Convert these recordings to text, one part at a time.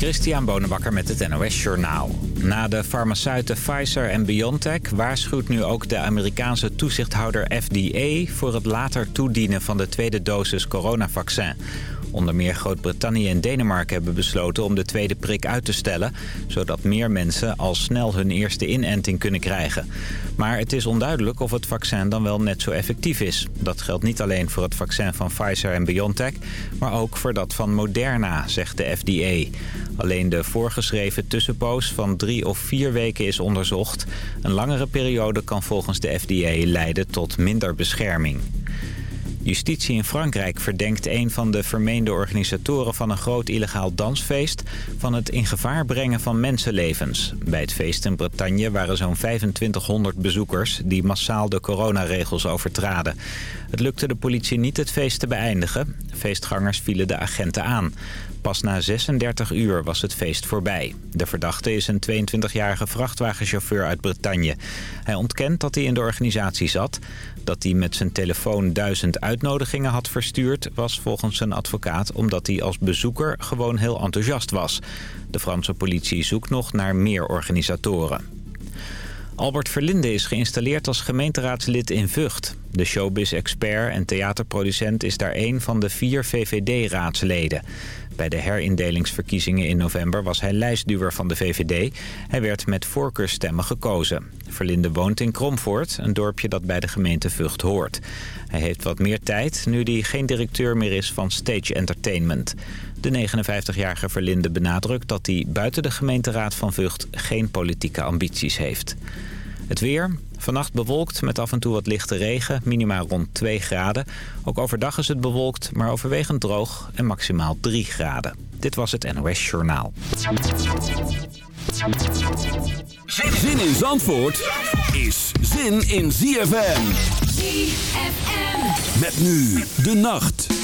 Christian Bonenbakker met het NOS Journaal. Na de farmaceuten Pfizer en BioNTech waarschuwt nu ook de Amerikaanse toezichthouder FDA... voor het later toedienen van de tweede dosis coronavaccin. Onder meer Groot-Brittannië en Denemarken hebben besloten om de tweede prik uit te stellen... zodat meer mensen al snel hun eerste inenting kunnen krijgen. Maar het is onduidelijk of het vaccin dan wel net zo effectief is. Dat geldt niet alleen voor het vaccin van Pfizer en BioNTech... maar ook voor dat van Moderna, zegt de FDA. Alleen de voorgeschreven tussenpoos van drie of vier weken is onderzocht. Een langere periode kan volgens de FDA leiden tot minder bescherming. Justitie in Frankrijk verdenkt een van de vermeende organisatoren van een groot illegaal dansfeest van het in gevaar brengen van mensenlevens. Bij het feest in Bretagne waren zo'n 2500 bezoekers die massaal de coronaregels overtraden. Het lukte de politie niet het feest te beëindigen. Feestgangers vielen de agenten aan. Pas na 36 uur was het feest voorbij. De verdachte is een 22-jarige vrachtwagenchauffeur uit Bretagne. Hij ontkent dat hij in de organisatie zat. Dat hij met zijn telefoon duizend uitnodigingen had verstuurd... was volgens zijn advocaat omdat hij als bezoeker gewoon heel enthousiast was. De Franse politie zoekt nog naar meer organisatoren. Albert Verlinde is geïnstalleerd als gemeenteraadslid in Vught. De showbiz-expert en theaterproducent is daar een van de vier VVD-raadsleden. Bij de herindelingsverkiezingen in november was hij lijstduwer van de VVD. Hij werd met voorkeurstemmen gekozen. Verlinde woont in Kromvoort, een dorpje dat bij de gemeente Vught hoort. Hij heeft wat meer tijd nu hij geen directeur meer is van Stage Entertainment. De 59-jarige Verlinde benadrukt dat hij buiten de gemeenteraad van Vught geen politieke ambities heeft. Het weer. Vannacht bewolkt met af en toe wat lichte regen. Minimaal rond 2 graden. Ook overdag is het bewolkt, maar overwegend droog en maximaal 3 graden. Dit was het NOS Journaal. Zin in Zandvoort is zin in ZFM. ZFM. Met nu de nacht.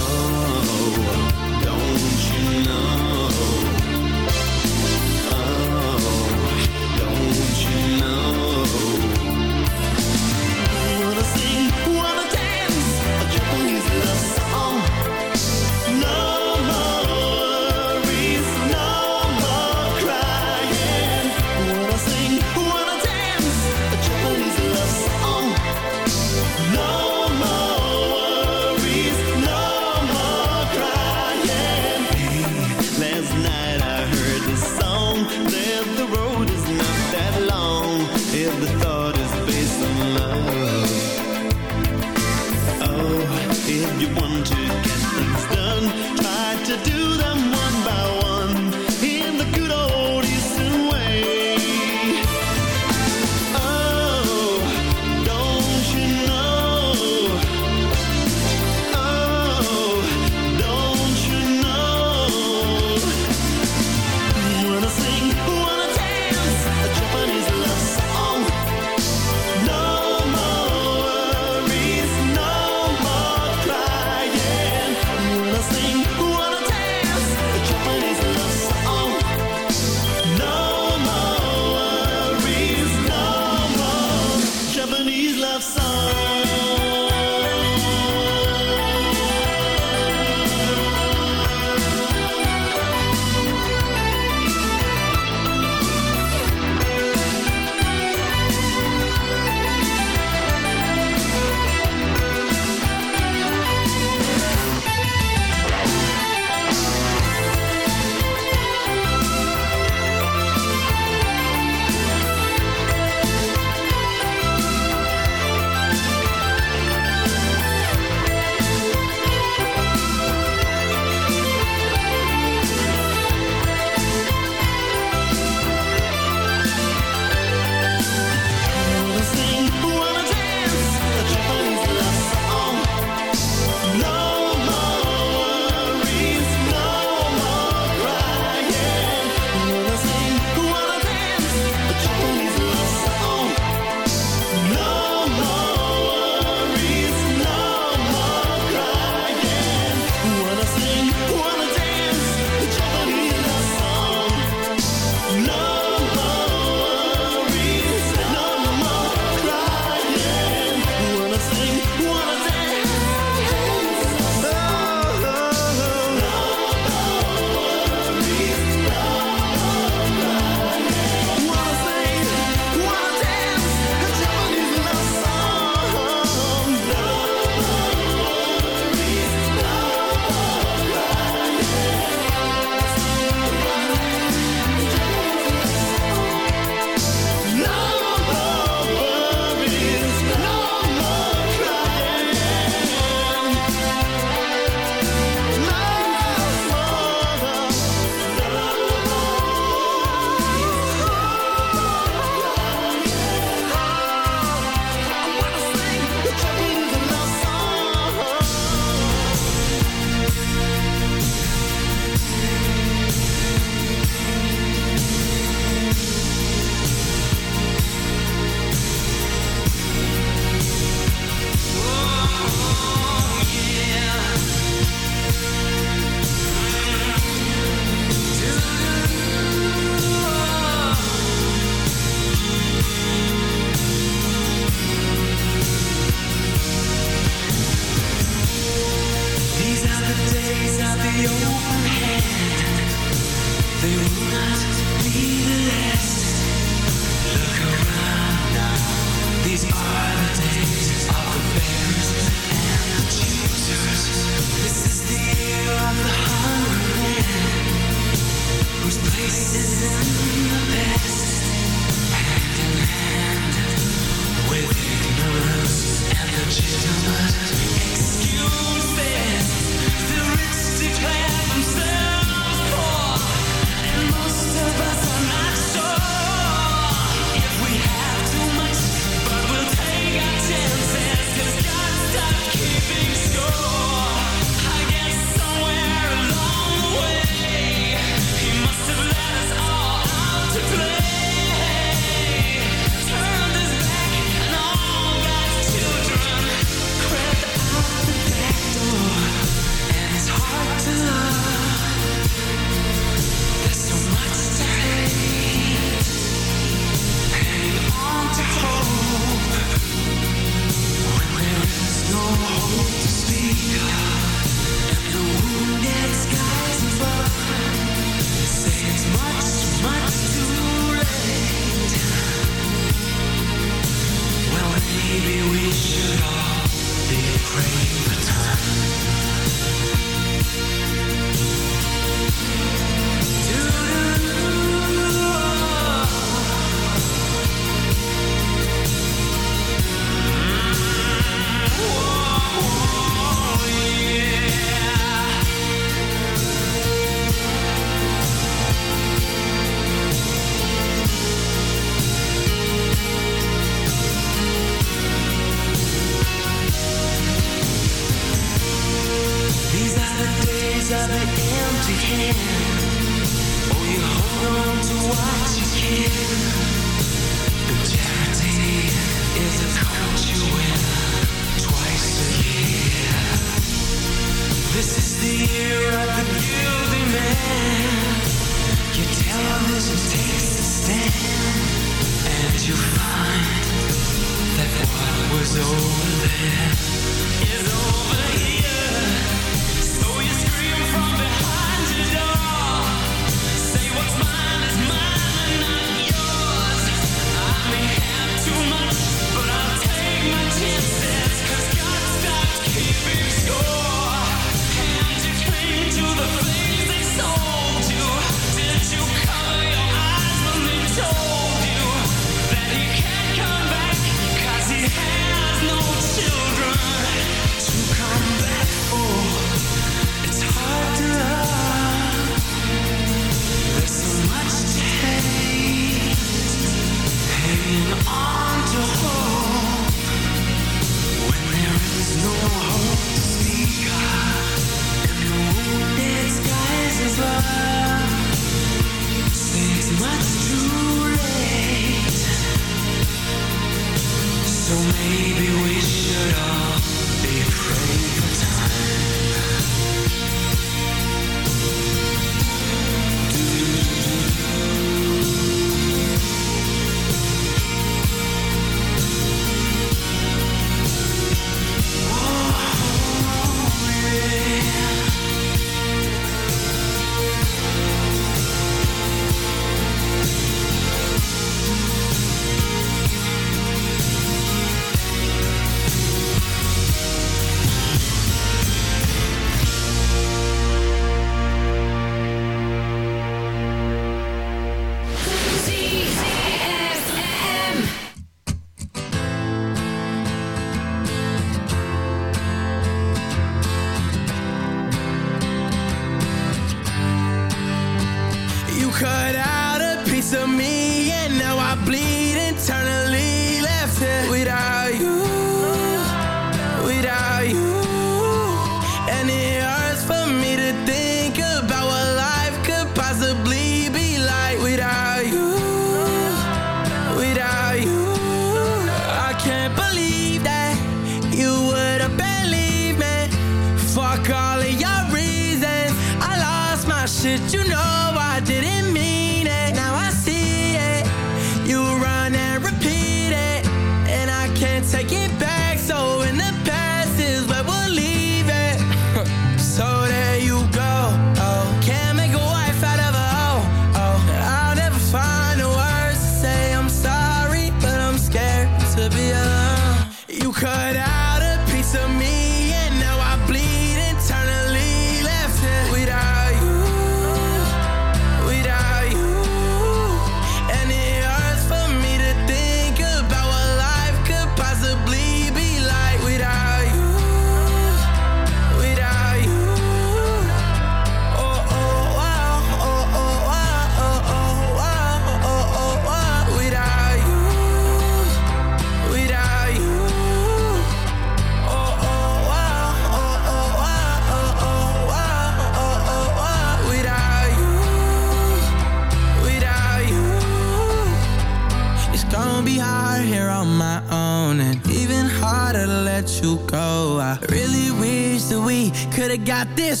Got this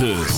9.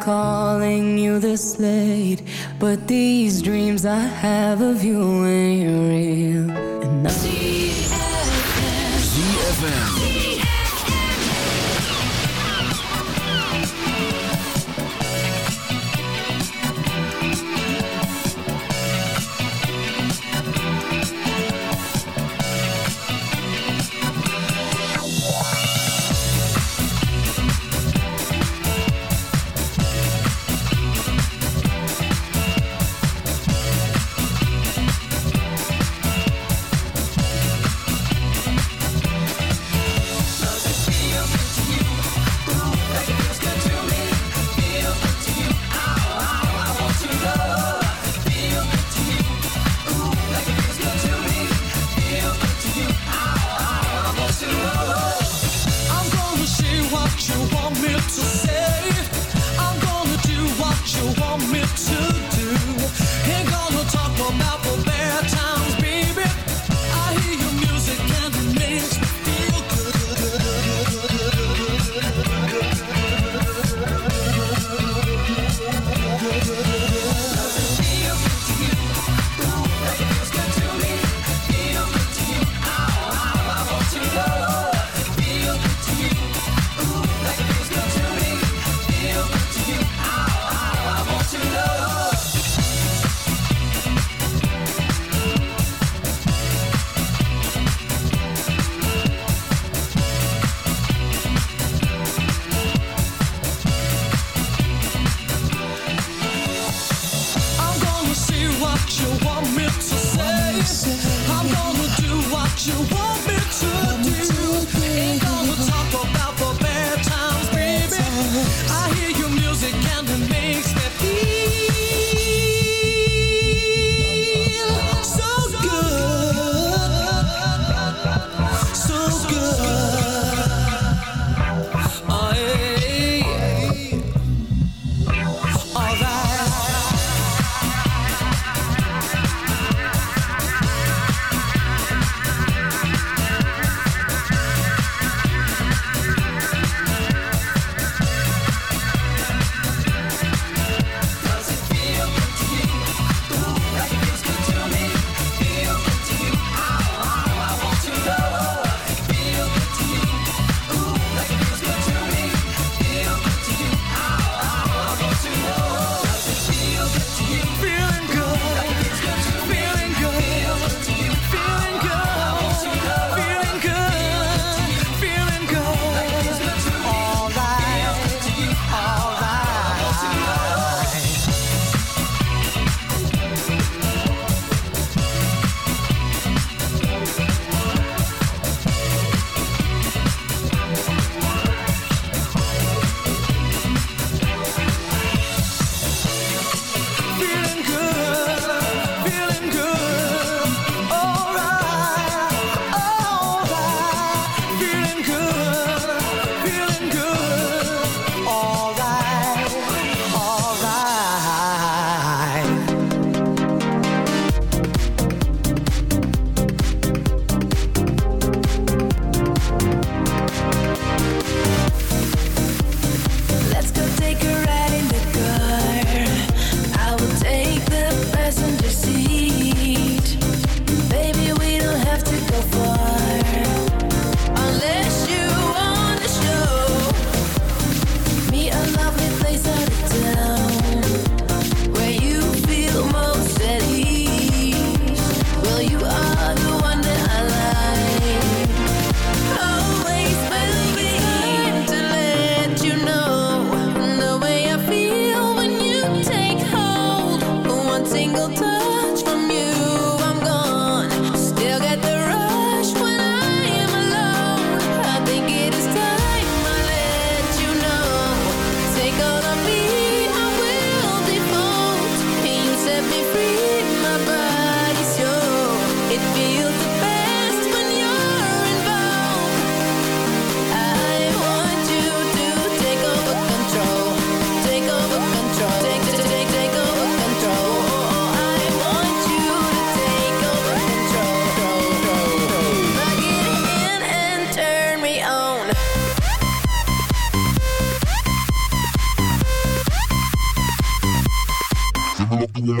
calling you this late, but these dreams I have of you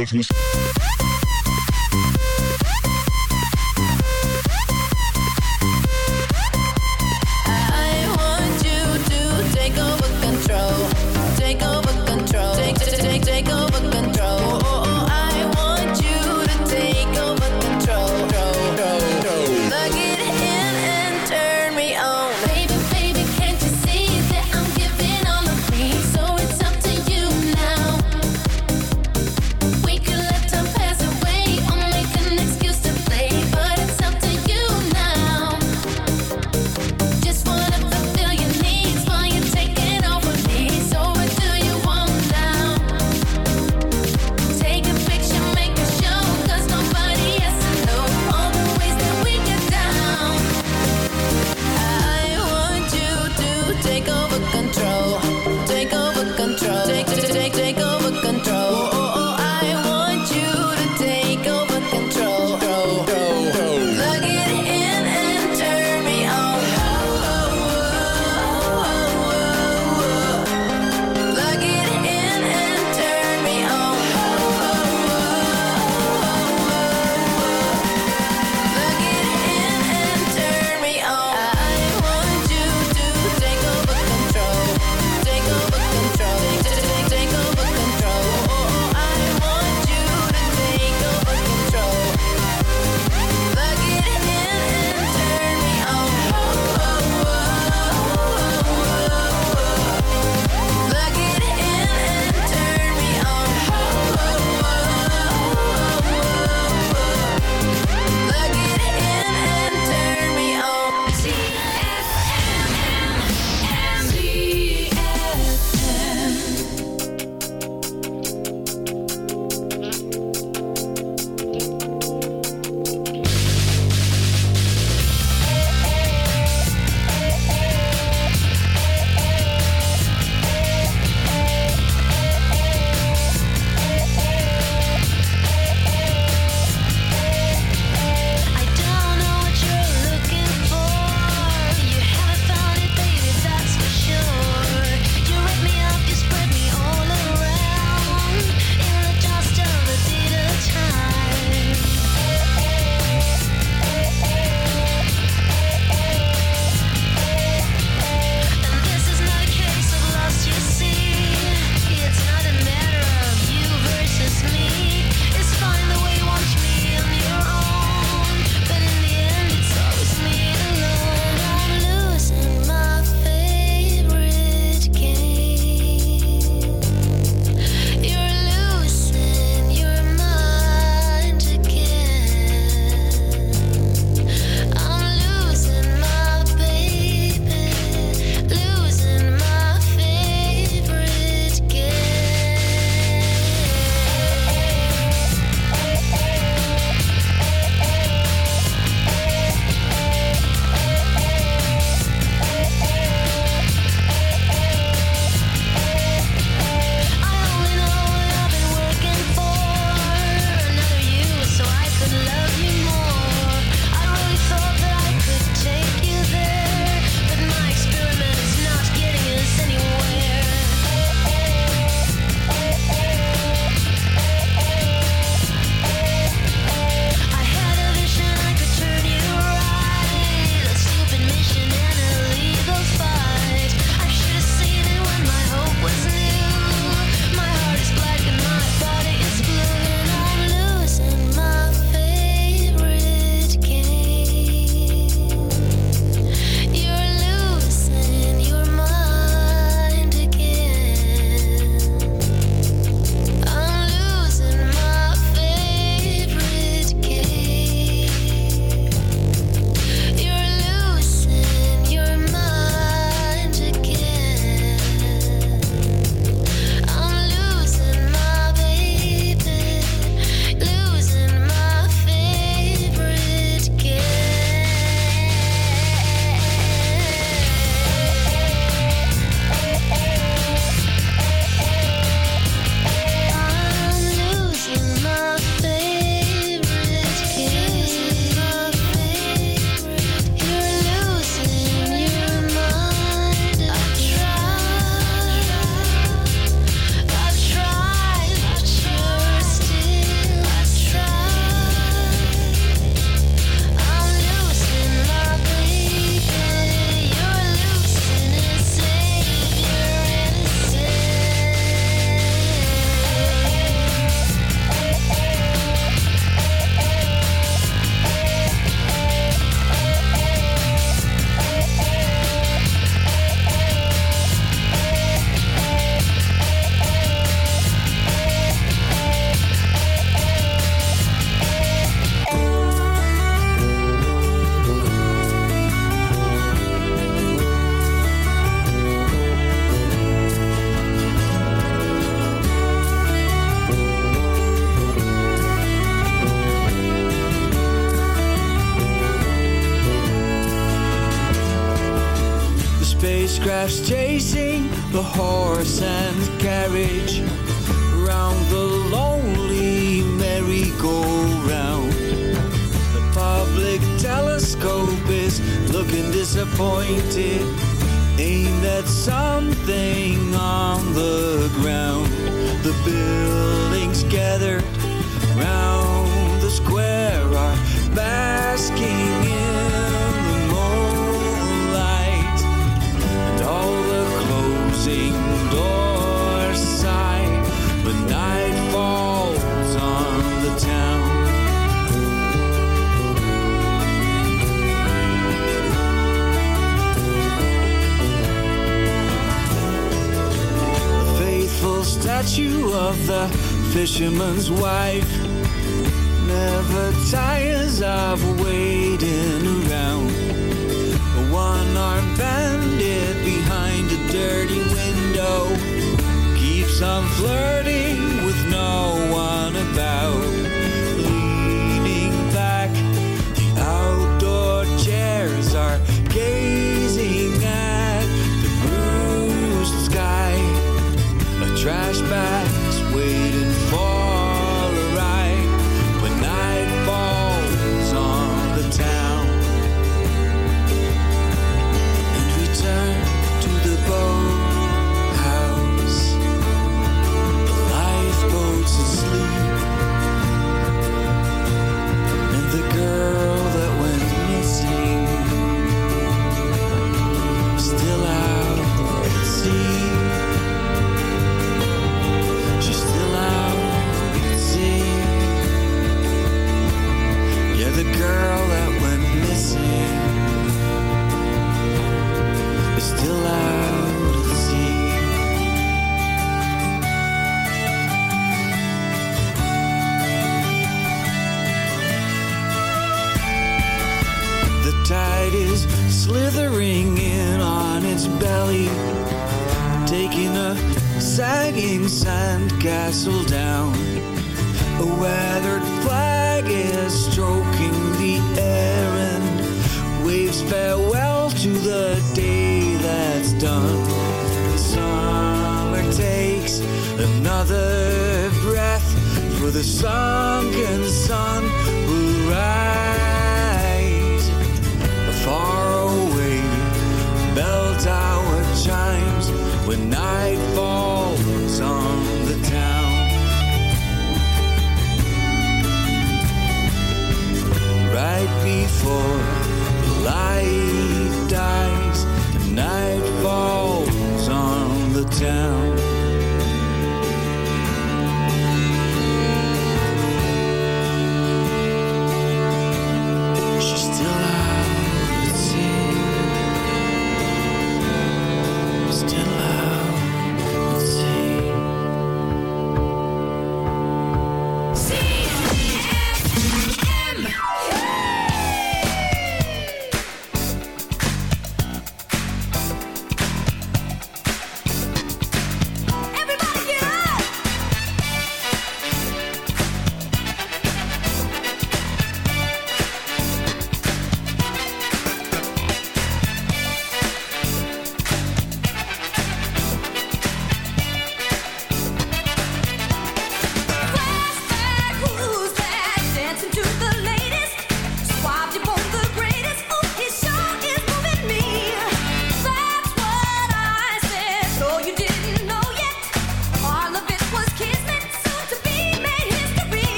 нужно...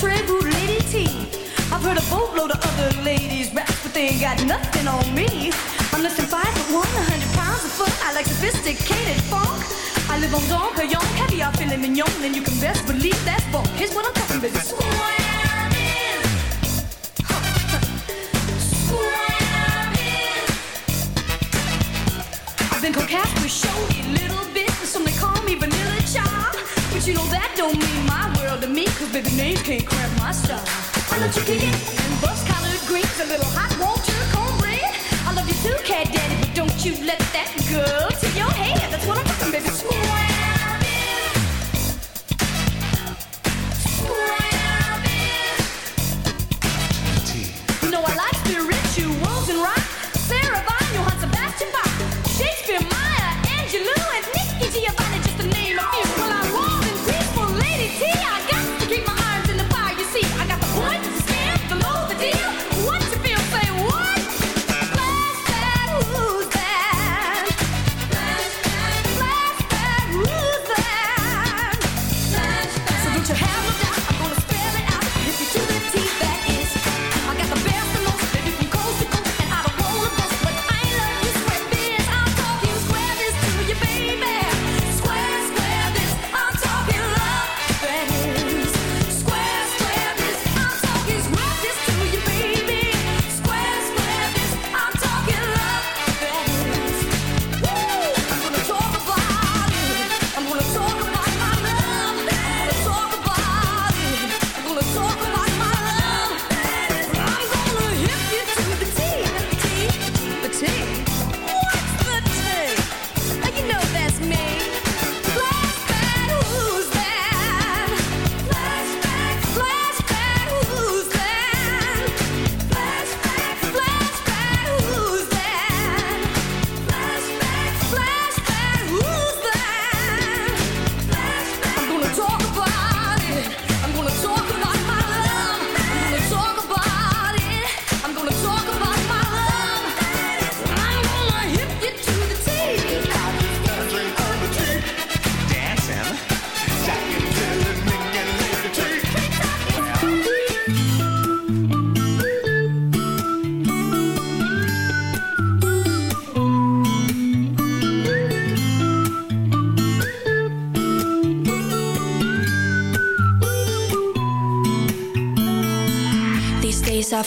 Trey Boot Lady T. I've heard a boatload of other ladies rap, but they ain't got nothing on me. I'm less than five foot one, a hundred pounds of fun. I like sophisticated funk. I live on Dom Perignon, caviar, filet mignon, and you can best believe that's bunk. Here's what I'm talking about. Swamming. I've been coquette with showy little But you know that don't mean my world to me, cause baby names can't cramp my style. I love chicken and bus collard greens, a little hot water cornbread. I love you too, cat daddy, but don't you let that go to your head. That's what I'm talking, baby. Swamming.